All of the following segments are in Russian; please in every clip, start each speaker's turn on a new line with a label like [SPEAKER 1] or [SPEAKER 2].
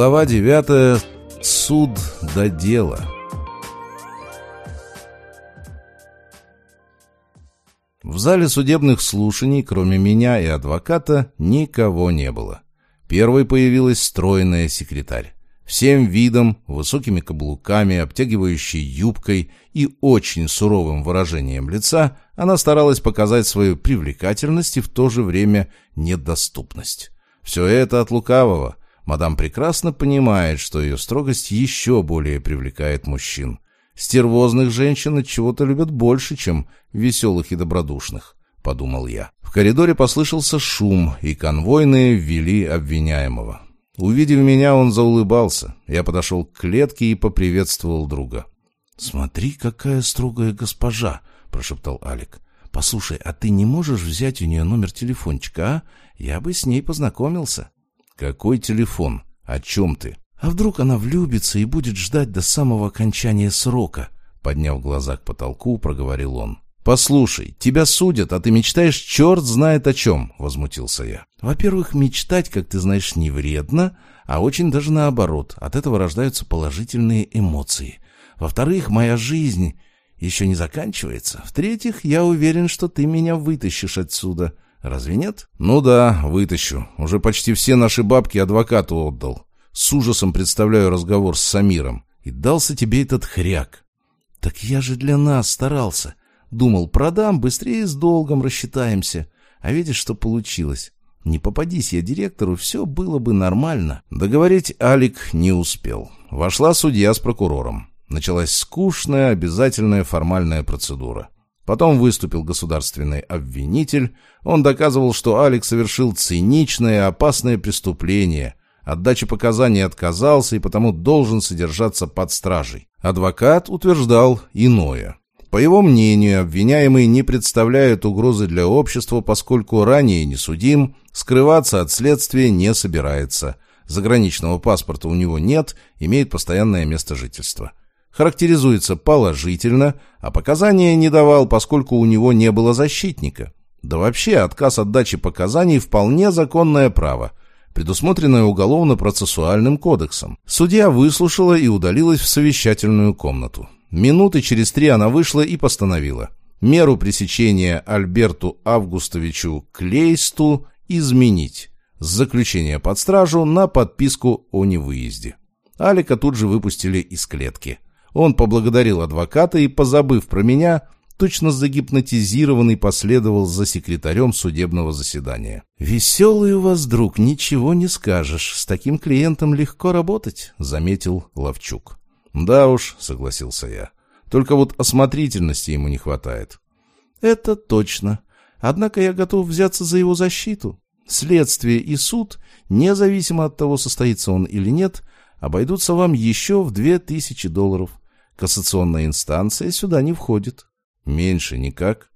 [SPEAKER 1] Глава 9. Суд до дела. В зале судебных слушаний, кроме меня и адвоката, никого не было. Первой появилась стройная секретарь. Всем видом, высокими каблуками, обтягивающей юбкой и очень суровым выражением лица она старалась показать свою привлекательность и в то же время недоступность. Все это от лукавого. Мадам прекрасно понимает, что ее строгость еще более привлекает мужчин. Стервозных женщин от чего-то любят больше, чем веселых и добродушных, подумал я. В коридоре послышался шум, и конвойные ввели обвиняемого. Увидев меня, он заулыбался. Я подошел к клетке и поприветствовал друга. «Смотри, какая строгая госпожа!» — прошептал Алик. «Послушай, а ты не можешь взять у нее номер телефончика, а? Я бы с ней познакомился». «Какой телефон? О чем ты?» «А вдруг она влюбится и будет ждать до самого окончания срока?» Подняв глаза к потолку, проговорил он. «Послушай, тебя судят, а ты мечтаешь черт знает о чем», — возмутился я. «Во-первых, мечтать, как ты знаешь, не вредно, а очень даже наоборот. От этого рождаются положительные эмоции. Во-вторых, моя жизнь еще не заканчивается. В-третьих, я уверен, что ты меня вытащишь отсюда. Разве нет?» «Ну да, вытащу. Уже почти все наши бабки адвокату отдал. С ужасом представляю разговор с Самиром. И дался тебе этот хряк». «Так я же для нас старался». Думал, продам, быстрее с долгом рассчитаемся. А видишь, что получилось? Не попадись я директору, все было бы нормально. Договорить Алик не успел. Вошла судья с прокурором. Началась скучная, обязательная формальная процедура. Потом выступил государственный обвинитель. Он доказывал, что Алик совершил циничное и опасное преступление. От дачи показаний отказался и потому должен содержаться под стражей. Адвокат утверждал иное. По его мнению, обвиняемый не представляет угрозы для общества, поскольку ранее не судим, скрываться от следствия не собирается. Заграничного паспорта у него нет, имеет постоянное место жительства. Характеризуется положительно, а показания не давал, поскольку у него не было защитника. Да вообще, отказ от дачи показаний вполне законное право, предусмотренное уголовно-процессуальным кодексом. Судья выслушала и удалилась в совещательную комнату. Минуты через три она вышла и постановила меру пресечения Альберту Августовичу Клейсту изменить с заключения под стражу на подписку о невыезде. Алика тут же выпустили из клетки. Он поблагодарил адвоката и, позабыв про меня, точно загипнотизированный последовал за секретарем судебного заседания. «Веселый у вас друг, ничего не скажешь. С таким клиентом легко работать», — заметил Ловчук. «Да уж», — согласился я. «Только вот осмотрительности ему не хватает». «Это точно. Однако я готов взяться за его защиту. Следствие и суд, независимо от того, состоится он или нет, обойдутся вам еще в две тысячи долларов. Кассационная инстанция сюда не входит». «Меньше никак?»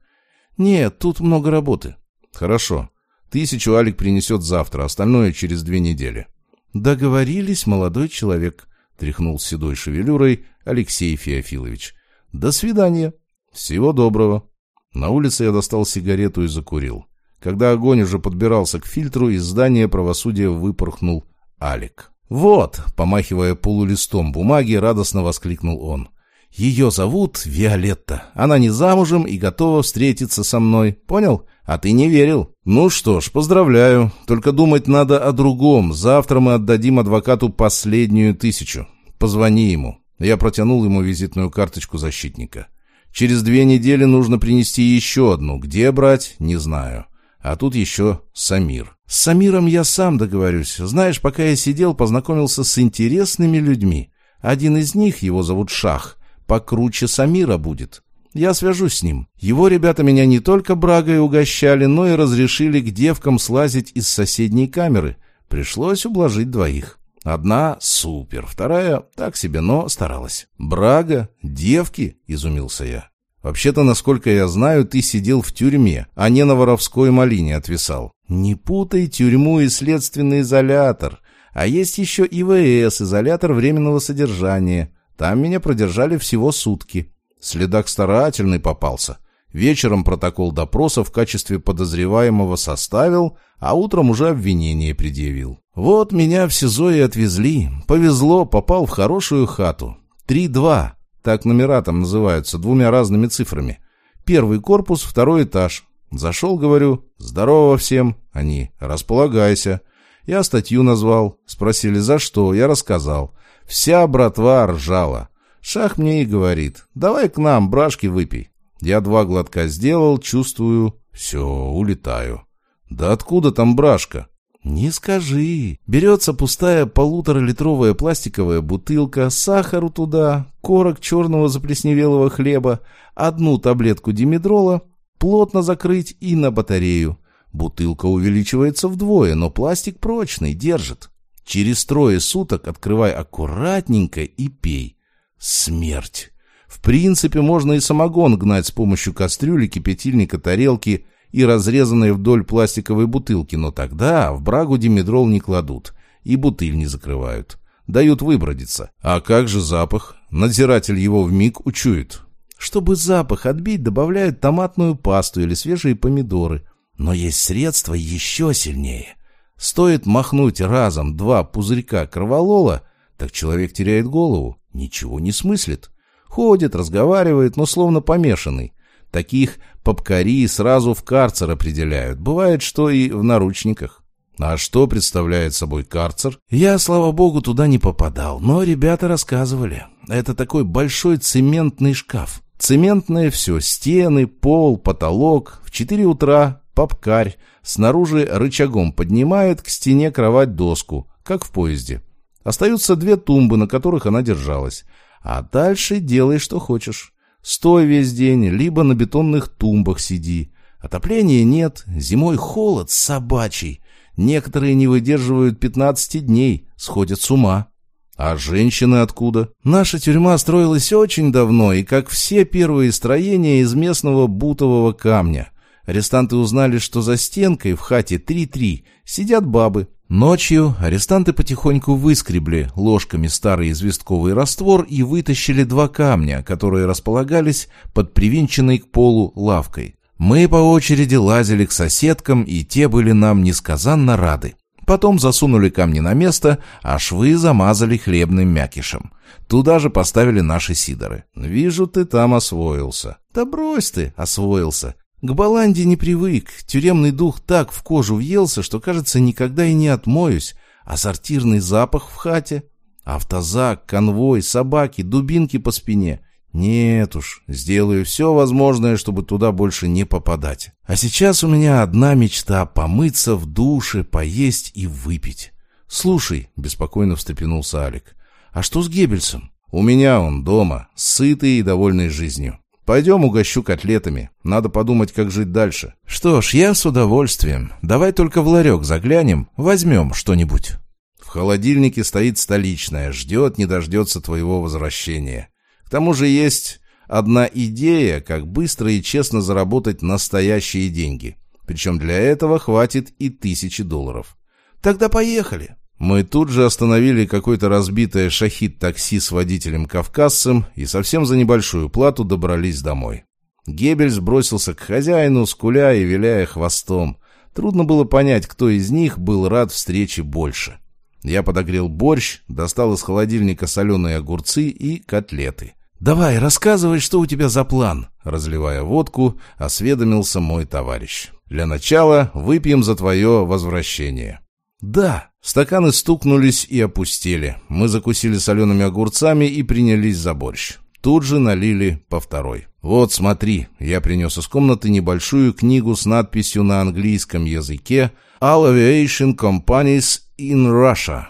[SPEAKER 1] «Нет, тут много работы». «Хорошо. Тысячу Алик принесет завтра, остальное через две недели». «Договорились, молодой человек». — тряхнул седой шевелюрой Алексей Феофилович. «До свидания. Всего доброго». На улице я достал сигарету и закурил. Когда огонь уже подбирался к фильтру, из здания правосудия выпорхнул Алик. «Вот!» — помахивая полулистом бумаги, радостно воскликнул он. «Ее зовут Виолетта. Она не замужем и готова встретиться со мной. Понял? А ты не верил. Ну что ж, поздравляю. Только думать надо о другом. Завтра мы отдадим адвокату последнюю тысячу. Позвони ему. Я протянул ему визитную карточку защитника. Через две недели нужно принести еще одну. Где брать, не знаю. А тут еще Самир. С Самиром я сам договорюсь. Знаешь, пока я сидел, познакомился с интересными людьми. Один из них, его зовут Шах, покруче Самира будет. Я свяжусь с ним. Его ребята меня не только брагой угощали, но и разрешили к девкам слазить из соседней камеры. Пришлось ублажить двоих. Одна — супер, вторая — так себе, но старалась. «Брага? Девки?» — изумился я. «Вообще-то, насколько я знаю, ты сидел в тюрьме, а не на воровской малине отвисал». «Не путай тюрьму и следственный изолятор. А есть еще ИВС, изолятор временного содержания. Там меня продержали всего сутки. Следак старательный попался. Вечером протокол допроса в качестве подозреваемого составил, а утром уже обвинение предъявил. Вот меня в СИЗО и отвезли. Повезло, попал в хорошую хату. Три-два. Так номера там называются, двумя разными цифрами. Первый корпус, второй этаж. Зашел, говорю, здорово всем. Они, располагайся. Я статью назвал. Спросили, за что? Я рассказал. Вся братва ржала. Шах мне и говорит, давай к нам, брашки выпей. Я два глотка сделал, чувствую, все, улетаю. Да откуда там брашка? «Не скажи. Берется пустая полуторалитровая пластиковая бутылка, сахару туда, корок черного заплесневелого хлеба, одну таблетку димедрола, плотно закрыть и на батарею. Бутылка увеличивается вдвое, но пластик прочный, держит. Через трое суток открывай аккуратненько и пей. Смерть. В принципе, можно и самогон гнать с помощью кастрюли, кипятильника, тарелки и разрезанной вдоль пластиковой бутылки, но тогда в брагу димедрол не кладут и бутыль не закрывают. Дают выбродиться. А как же запах? Надзиратель его в миг учует. Чтобы запах отбить, добавляют томатную пасту или свежие помидоры. Но есть средства еще сильнее. Стоит махнуть разом два пузырька кроволола, так человек теряет голову, ничего не смыслит. Ходит, разговаривает, но словно помешанный. Таких попкари сразу в карцер определяют. Бывает, что и в наручниках. А что представляет собой карцер? Я, слава богу, туда не попадал, но ребята рассказывали. Это такой большой цементный шкаф. Цементное все, стены, пол, потолок. В 4 утра попкарь снаружи рычагом поднимает к стене кровать доску, как в поезде. Остаются две тумбы, на которых она держалась. А дальше делай, что хочешь. Стой весь день, либо на бетонных тумбах сиди. Отопления нет, зимой холод собачий. Некоторые не выдерживают 15 дней, сходят с ума. А женщины откуда? Наша тюрьма строилась очень давно, и как все первые строения из местного бутового камня. Арестанты узнали, что за стенкой в хате 3-3 сидят бабы, Ночью арестанты потихоньку выскребли ложками старый известковый раствор и вытащили два камня, которые располагались под привинченной к полу лавкой. Мы по очереди лазили к соседкам, и те были нам несказанно рады. Потом засунули камни на место, а швы замазали хлебным мякишем. Туда же поставили наши сидоры. «Вижу, ты там освоился». «Да брось ты, освоился. К баланде не привык, тюремный дух так в кожу въелся, что, кажется, никогда и не отмоюсь, а сортирный запах в хате, автозак, конвой, собаки, дубинки по спине. Нет уж, сделаю все возможное, чтобы туда больше не попадать. А сейчас у меня одна мечта — помыться в душе, поесть и выпить. «Слушай», — беспокойно встрепенулся Алик, — «а что с Геббельсом?» «У меня он дома, сытый и довольный жизнью. Пойдем угощу котлетами. Надо подумать, как жить дальше. Что ж, я с удовольствием. Давай только в ларек заглянем, возьмем что-нибудь. В холодильнике стоит столичная, ждет, не дождется твоего возвращения. К тому же есть одна идея, как быстро и честно заработать настоящие деньги. Причем для этого хватит и тысячи долларов. Тогда поехали. Мы тут же остановили какое-то разбитое шахид-такси с водителем-кавказцем и совсем за небольшую плату добрались домой. Геббельс бросился к хозяину, скуля и виляя хвостом. Трудно было понять, кто из них был рад встрече больше. Я подогрел борщ, достал из холодильника соленые огурцы и котлеты. «Давай, рассказывай, что у тебя за план?» Разливая водку, осведомился мой товарищ. «Для начала выпьем за твое возвращение». «Да!» Стаканы стукнулись и опустили. Мы закусили солеными огурцами и принялись за борщ. Тут же налили по второй. «Вот, смотри!» Я принес из комнаты небольшую книгу с надписью на английском языке «All Aviation Companies in Russia.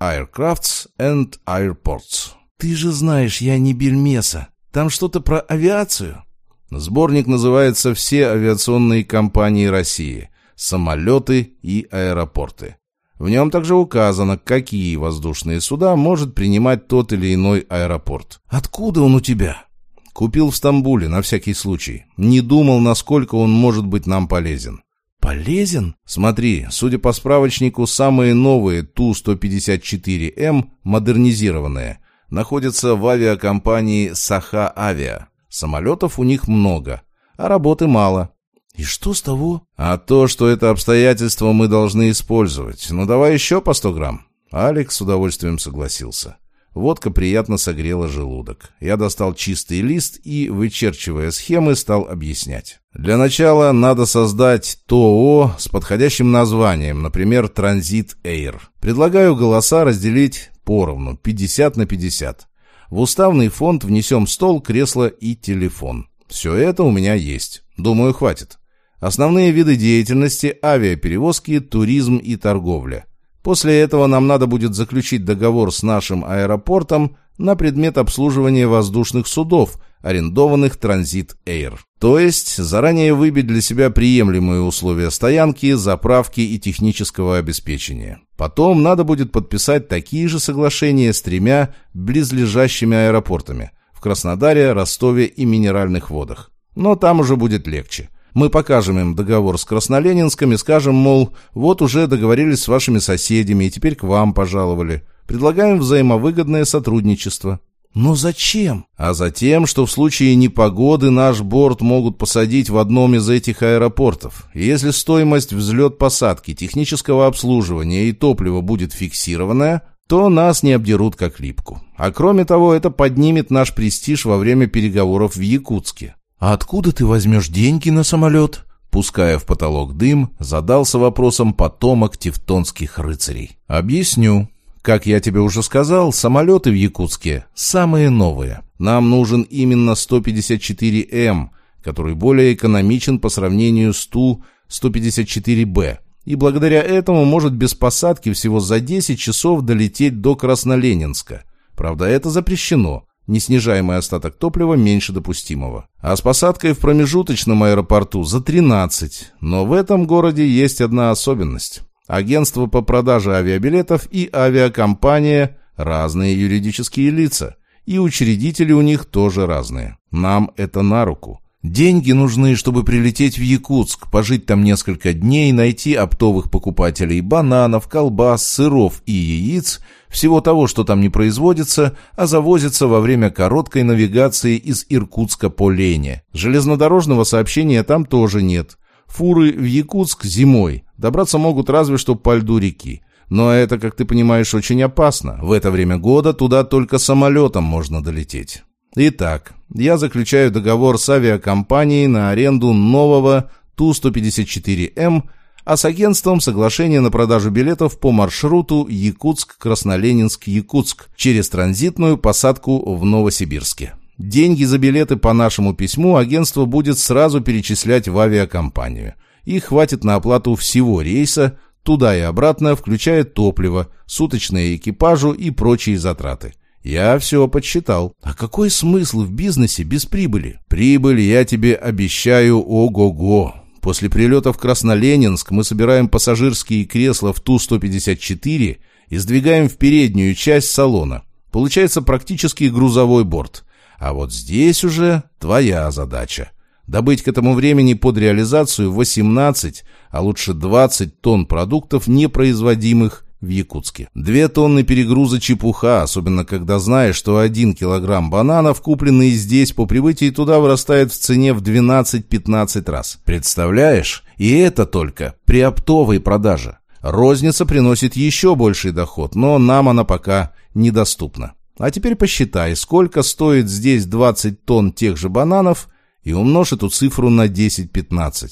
[SPEAKER 1] Aircrafts and Airports». «Ты же знаешь, я не бельмеса. Там что-то про авиацию?» Сборник называется «Все авиационные компании России. Самолеты и аэропорты». В нем также указано, какие воздушные суда может принимать тот или иной аэропорт. «Откуда он у тебя?» «Купил в Стамбуле, на всякий случай. Не думал, насколько он может быть нам полезен». «Полезен?» «Смотри, судя по справочнику, самые новые Ту-154М, модернизированные, находятся в авиакомпании «Саха Авиа». Самолетов у них много. а работы мало.
[SPEAKER 2] И что с того?
[SPEAKER 1] А то, что это обстоятельство мы должны использовать. Ну, давай еще по сто грамм. Алекс с удовольствием согласился. Водка приятно согрела желудок. Я достал чистый лист и, вычерчивая схемы, стал объяснять. Для начала надо создать ТОО с подходящим названием, например, «Транзит Эйр». Предлагаю голоса разделить поровну, 50 на 50. В уставный фонд внесем стол, кресло и телефон. Все это у меня есть. Думаю, хватит. Основные виды деятельности – авиаперевозки, туризм и торговля. После этого нам надо будет заключить договор с нашим аэропортом на предмет обслуживания воздушных судов, арендованных Транзит Air. То есть заранее выбить для себя приемлемые условия стоянки, заправки и технического обеспечения. Потом надо будет подписать такие же соглашения с тремя близлежащими аэропортами – в Краснодаре, Ростове и Минеральных водах. Но там уже будет легче. Мы покажем им договор с Красноленинском и скажем, мол, вот уже договорились с вашими соседями и теперь к вам пожаловали. Предлагаем взаимовыгодное сотрудничество.
[SPEAKER 2] Но зачем?
[SPEAKER 1] А затем, что в случае непогоды наш борт могут посадить в одном из этих аэропортов. И если стоимость взлет-посадки, технического обслуживания и топлива будет фиксированная, то нас не обдерут как липку. А кроме того, это поднимет наш престиж во время переговоров в Якутске.
[SPEAKER 2] «А откуда ты возьмешь деньги на самолет?» Пуская в потолок дым, задался вопросом потомок тевтонских рыцарей.
[SPEAKER 1] «Объясню. Как я тебе уже сказал, самолеты в Якутске самые новые. Нам нужен именно 154М, который более экономичен по сравнению с Ту-154Б, и благодаря этому может без посадки всего за 10 часов долететь до Красноленинска. Правда, это запрещено неснижаемый остаток топлива меньше допустимого. А с посадкой в промежуточном аэропорту за 13. Но в этом городе есть одна особенность. Агентство по продаже авиабилетов и авиакомпания – разные юридические лица. И учредители у них тоже разные. Нам это на руку. Деньги нужны, чтобы прилететь в Якутск, пожить там несколько дней, найти оптовых покупателей бананов, колбас, сыров и яиц, всего того, что там не производится, а завозится во время короткой навигации из Иркутска по Лене. Железнодорожного сообщения там тоже нет. Фуры в Якутск зимой. Добраться могут разве что по льду реки. Но это, как ты понимаешь, очень опасно. В это время года туда только самолетом можно долететь. Итак, я заключаю договор с авиакомпанией на аренду нового Ту-154М, а с агентством соглашение на продажу билетов по маршруту Якутск-Красноленинск-Якутск через транзитную посадку в Новосибирске. Деньги за билеты по нашему письму агентство будет сразу перечислять в авиакомпанию. Их хватит на оплату всего рейса, туда и обратно, включая топливо, суточные экипажу и прочие затраты. Я все подсчитал. А какой смысл в бизнесе без прибыли? Прибыль, я тебе обещаю, ого-го. После прилета в Красноленинск мы собираем пассажирские кресла в Ту-154 и сдвигаем в переднюю часть салона. Получается практически грузовой борт. А вот здесь уже твоя задача. Добыть к этому времени под реализацию 18, а лучше 20 тонн продуктов, непроизводимых в Якутске. Две тонны перегруза чепуха, особенно когда знаешь, что один килограмм бананов, купленный здесь по прибытии туда, вырастает в цене в 12-15 раз. Представляешь? И это только при оптовой продаже. Розница приносит еще больший доход, но нам она пока недоступна. А теперь посчитай, сколько стоит здесь 20 тонн тех же бананов и умножь эту цифру на 10-15.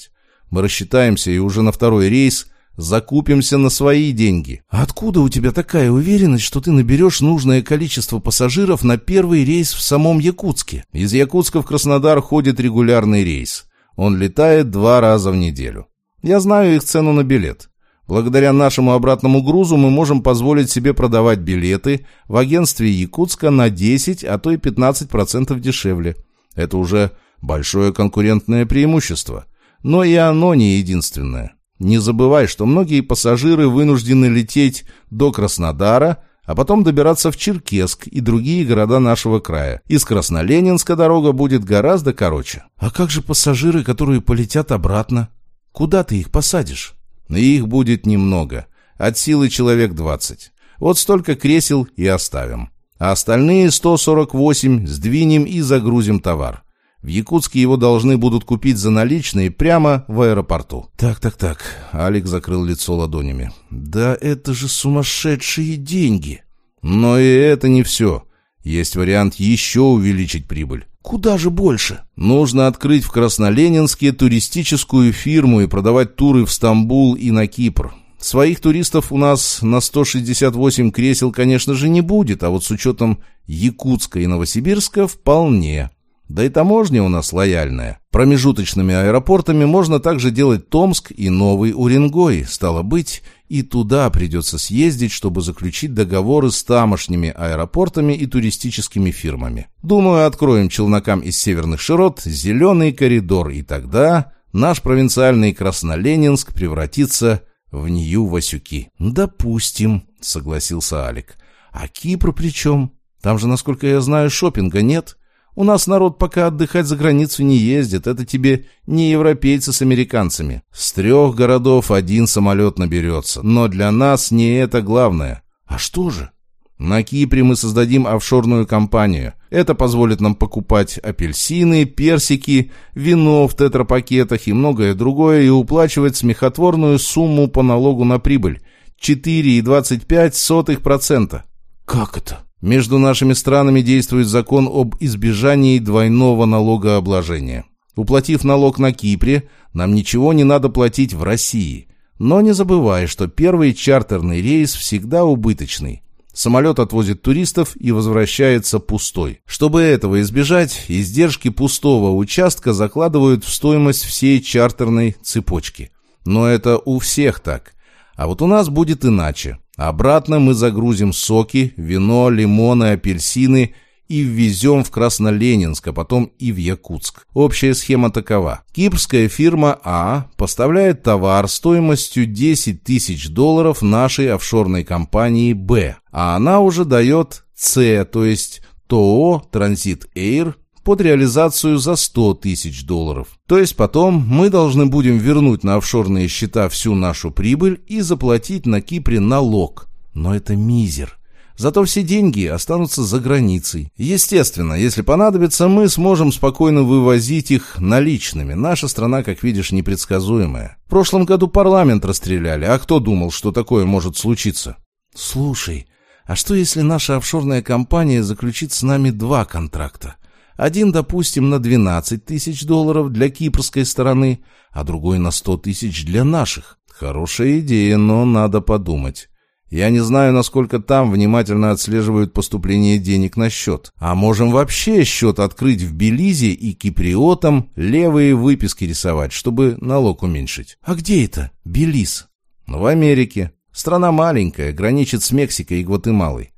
[SPEAKER 1] Мы рассчитаемся и уже на второй рейс Закупимся на свои деньги.
[SPEAKER 2] Откуда у тебя такая уверенность, что ты наберешь нужное количество пассажиров на первый рейс в самом Якутске?
[SPEAKER 1] Из Якутска в Краснодар ходит регулярный рейс. Он летает два раза в неделю. Я знаю их цену на билет. Благодаря нашему обратному грузу мы можем позволить себе продавать билеты в агентстве Якутска на 10, а то и 15% дешевле. Это уже большое конкурентное преимущество. Но и оно не единственное. Не забывай, что многие пассажиры вынуждены лететь до Краснодара, а потом добираться в Черкесск и другие города нашего края. Из Красноленинска дорога будет гораздо короче.
[SPEAKER 2] А как же пассажиры, которые полетят обратно? Куда ты их посадишь?
[SPEAKER 1] Их будет немного. От силы человек 20. Вот столько кресел и оставим. А остальные 148 сдвинем и загрузим товар. В Якутске его должны будут купить за наличные прямо в аэропорту.
[SPEAKER 2] Так, так, так. Алик закрыл лицо ладонями. Да это же сумасшедшие деньги.
[SPEAKER 1] Но и это не все. Есть вариант еще увеличить прибыль.
[SPEAKER 2] Куда же больше?
[SPEAKER 1] Нужно открыть в Красноленинске туристическую фирму и продавать туры в Стамбул и на Кипр. Своих туристов у нас на 168 кресел, конечно же, не будет, а вот с учетом Якутска и Новосибирска вполне. Да и таможня у нас лояльная. Промежуточными аэропортами можно также делать Томск и Новый Уренгой. Стало быть, и туда придется съездить, чтобы заключить договоры с тамошними аэропортами и туристическими фирмами. Думаю, откроем челнокам из северных широт зеленый коридор, и тогда наш провинциальный Красноленинск превратится в Нью-Васюки.
[SPEAKER 2] «Допустим», — согласился Алик. «А Кипр при чем? Там же, насколько я знаю, шопинга нет». У нас народ пока отдыхать за границу не ездит. Это тебе не европейцы с американцами. С трех городов один самолет наберется. Но для нас не это главное.
[SPEAKER 1] А что же? На Кипре мы создадим офшорную компанию. Это позволит нам покупать апельсины, персики, вино в тетрапакетах и многое другое и уплачивать смехотворную сумму по налогу на прибыль – 4,25%.
[SPEAKER 2] Как это?
[SPEAKER 1] Между нашими странами действует закон об избежании двойного налогообложения. Уплатив налог на Кипре, нам ничего не надо платить в России. Но не забывай, что первый чартерный рейс всегда убыточный. Самолет отвозит туристов и возвращается пустой. Чтобы этого избежать, издержки пустого участка закладывают в стоимость всей чартерной цепочки. Но это у всех так. А вот у нас будет иначе. Обратно мы загрузим соки, вино, лимоны, апельсины и ввезем в Красноленинск, а потом и в Якутск. Общая схема такова. Кипрская фирма А поставляет товар стоимостью 10 тысяч долларов нашей офшорной компании Б, а она уже дает С, то есть ТО «Транзит Эйр» под реализацию за 100 тысяч долларов. То есть потом мы должны будем вернуть на офшорные счета всю нашу прибыль и заплатить на Кипре налог. Но это мизер. Зато все деньги останутся за границей. Естественно, если понадобится, мы сможем спокойно вывозить их наличными. Наша страна, как видишь, непредсказуемая. В прошлом году парламент расстреляли, а кто думал, что такое может случиться?
[SPEAKER 2] Слушай, а что если наша офшорная компания заключит с нами два контракта? Один, допустим, на 12 тысяч долларов для кипрской стороны, а другой на 100 тысяч для наших.
[SPEAKER 1] Хорошая идея, но надо подумать. Я не знаю, насколько там внимательно отслеживают поступление денег на счет. А можем вообще счет открыть в Белизе и киприотам левые выписки рисовать, чтобы налог уменьшить.
[SPEAKER 2] А где это? Белиз?
[SPEAKER 1] В Америке. Страна маленькая, граничит с Мексикой и Гватемалой.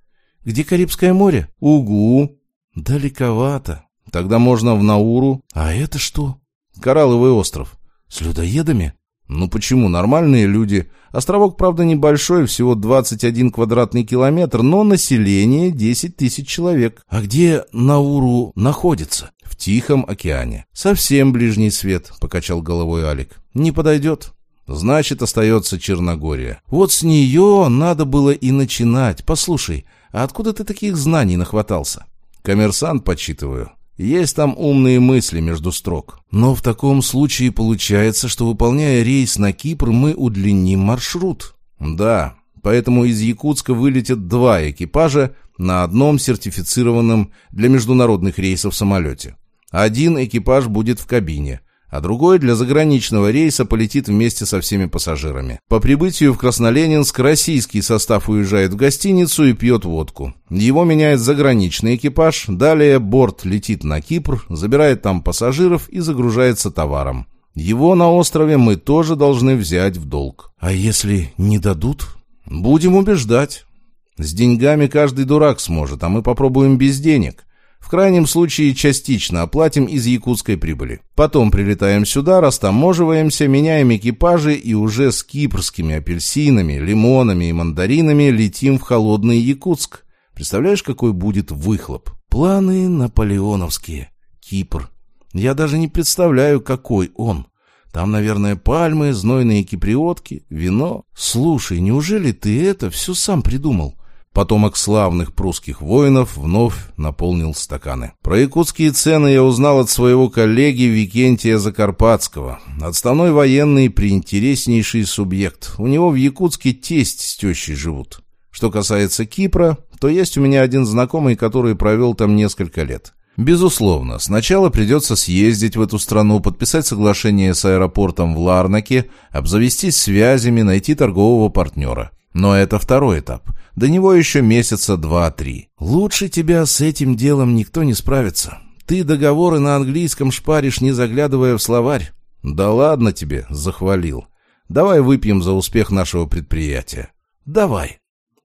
[SPEAKER 2] Где Карибское море?
[SPEAKER 1] Угу.
[SPEAKER 2] Далековато.
[SPEAKER 1] Тогда можно в Науру.
[SPEAKER 2] А это что?
[SPEAKER 1] Коралловый остров.
[SPEAKER 2] С людоедами?
[SPEAKER 1] Ну почему? Нормальные люди. Островок, правда, небольшой, всего 21 квадратный километр, но население 10 тысяч человек.
[SPEAKER 2] А где Науру находится?
[SPEAKER 1] В Тихом океане. Совсем ближний свет, покачал головой Алик. Не подойдет. Значит, остается Черногория.
[SPEAKER 2] Вот с нее надо было и начинать. Послушай, а откуда ты таких знаний нахватался?
[SPEAKER 1] Коммерсант подсчитываю. Есть там умные мысли между строк.
[SPEAKER 2] Но в таком случае получается, что выполняя рейс на Кипр, мы удлиним маршрут.
[SPEAKER 1] Да, поэтому из Якутска вылетят два экипажа на одном сертифицированном для международных рейсов самолете. Один экипаж будет в кабине, а другой для заграничного рейса полетит вместе со всеми пассажирами. По прибытию в Красноленинск российский состав уезжает в гостиницу и пьет водку. Его меняет заграничный экипаж, далее борт летит на Кипр, забирает там пассажиров и загружается товаром. Его на острове мы тоже должны взять в долг.
[SPEAKER 2] А если не дадут?
[SPEAKER 1] Будем убеждать. С деньгами каждый дурак сможет, а мы попробуем без денег. В крайнем случае частично оплатим из якутской прибыли. Потом прилетаем сюда, растаможиваемся, меняем экипажи и уже с кипрскими апельсинами, лимонами и мандаринами летим в холодный Якутск. Представляешь, какой будет выхлоп?
[SPEAKER 2] Планы наполеоновские. Кипр. Я даже не представляю, какой он. Там, наверное, пальмы, знойные киприотки, вино. Слушай, неужели ты это все сам придумал?
[SPEAKER 1] Потомок славных прусских воинов вновь наполнил стаканы. Про якутские цены я узнал от своего коллеги Викентия Закарпатского. Отставной военный приинтереснейший субъект. У него в Якутске тесть с тещей живут. Что касается Кипра, то есть у меня один знакомый, который провел там несколько лет. Безусловно, сначала придется съездить в эту страну, подписать соглашение с аэропортом в Ларнаке, обзавестись связями, найти торгового партнера. Но это второй этап. До него еще месяца два-три. Лучше тебя с этим делом никто не справится. Ты договоры на английском шпаришь, не заглядывая в словарь. Да ладно тебе, захвалил. Давай выпьем за успех нашего предприятия. Давай.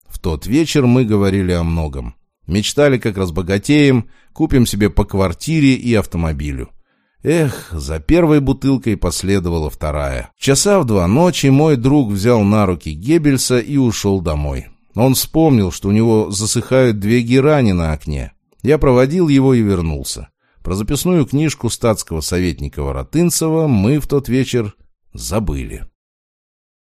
[SPEAKER 1] В тот вечер мы говорили о многом. Мечтали, как разбогатеем, купим себе по квартире и автомобилю. Эх, за первой бутылкой последовала вторая. Часа в два ночи мой друг взял на руки Геббельса и ушел домой. Он вспомнил, что у него засыхают две герани на окне. Я проводил его и вернулся. Про записную книжку статского советника Воротынцева мы в тот вечер забыли.